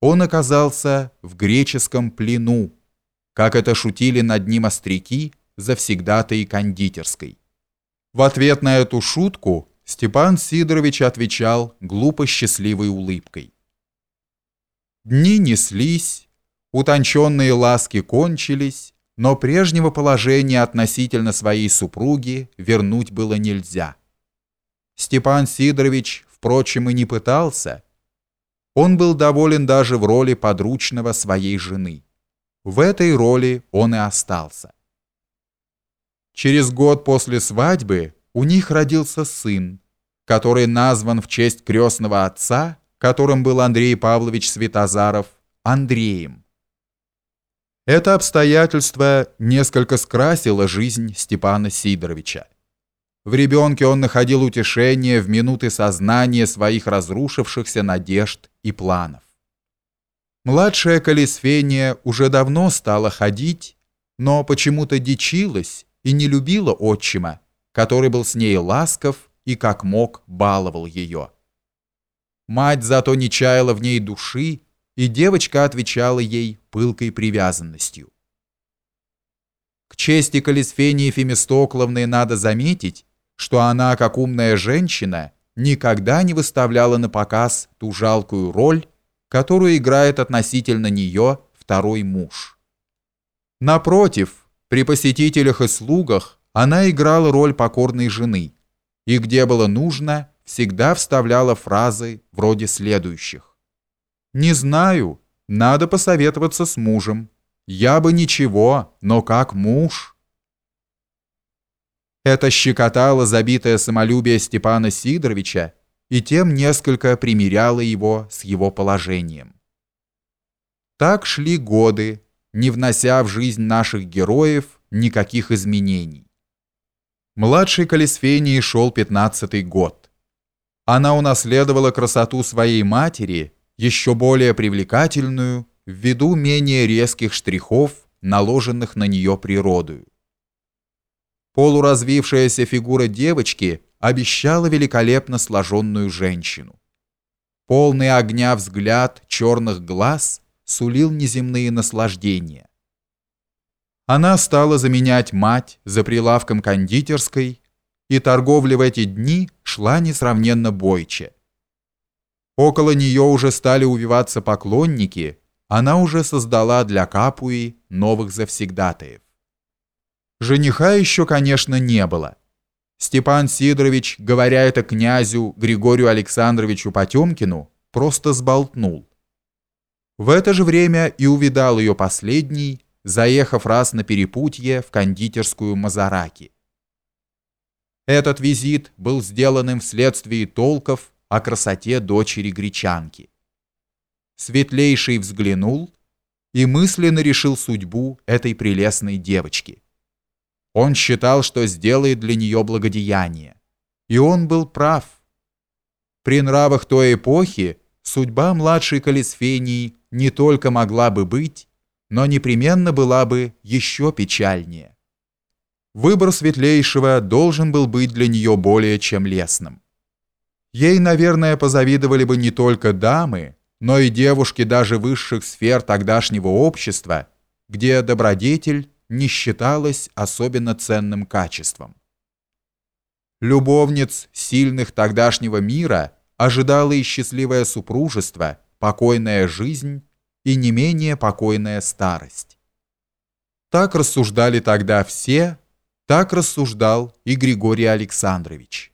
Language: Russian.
он оказался в греческом плену, как это шутили над ним остряки завсегдатой кондитерской. В ответ на эту шутку Степан Сидорович отвечал глупо счастливой улыбкой. Дни неслись, утонченные ласки кончились, но прежнего положения относительно своей супруги вернуть было нельзя. Степан Сидорович, впрочем, и не пытался. Он был доволен даже в роли подручного своей жены. В этой роли он и остался. Через год после свадьбы у них родился сын, который назван в честь крестного отца, которым был Андрей Павлович Светозаров, Андреем. Это обстоятельство несколько скрасило жизнь Степана Сидоровича. В ребенке он находил утешение в минуты сознания своих разрушившихся надежд и планов. Младшая Колесфения уже давно стала ходить, но почему-то дичилась и не любила отчима, который был с ней ласков и как мог баловал ее. Мать зато не чаяла в ней души, и девочка отвечала ей пылкой привязанностью. К чести Колесфении Фемистокловны надо заметить, что она, как умная женщина, никогда не выставляла на показ ту жалкую роль, которую играет относительно нее второй муж. Напротив, при посетителях и слугах она играла роль покорной жены, и где было нужно, всегда вставляла фразы вроде следующих. «Не знаю, надо посоветоваться с мужем. Я бы ничего, но как муж...» Это щекотало забитое самолюбие Степана Сидоровича и тем несколько примиряло его с его положением. Так шли годы, не внося в жизнь наших героев никаких изменений. Младшей Колесфении шел пятнадцатый год. Она унаследовала красоту своей матери, еще более привлекательную, ввиду менее резких штрихов, наложенных на нее природою. Полуразвившаяся фигура девочки обещала великолепно сложенную женщину. Полный огня взгляд черных глаз сулил неземные наслаждения. Она стала заменять мать за прилавком кондитерской, и торговля в эти дни шла несравненно бойче. Около нее уже стали увиваться поклонники, она уже создала для Капуи новых завсегдатаев. Жениха еще, конечно, не было. Степан Сидорович, говоря это князю Григорию Александровичу Потемкину, просто сболтнул. В это же время и увидал ее последний, заехав раз на перепутье в кондитерскую Мазараки. Этот визит был сделан им вследствие толков о красоте дочери гречанки. Светлейший взглянул и мысленно решил судьбу этой прелестной девочки. Он считал, что сделает для нее благодеяние. И он был прав. При нравах той эпохи судьба младшей Калисфении не только могла бы быть, но непременно была бы еще печальнее. Выбор светлейшего должен был быть для нее более чем лестным. Ей, наверное, позавидовали бы не только дамы, но и девушки даже высших сфер тогдашнего общества, где добродетель не считалось особенно ценным качеством. Любовниц сильных тогдашнего мира ожидало и счастливое супружество, покойная жизнь и не менее покойная старость. Так рассуждали тогда все, так рассуждал и Григорий Александрович.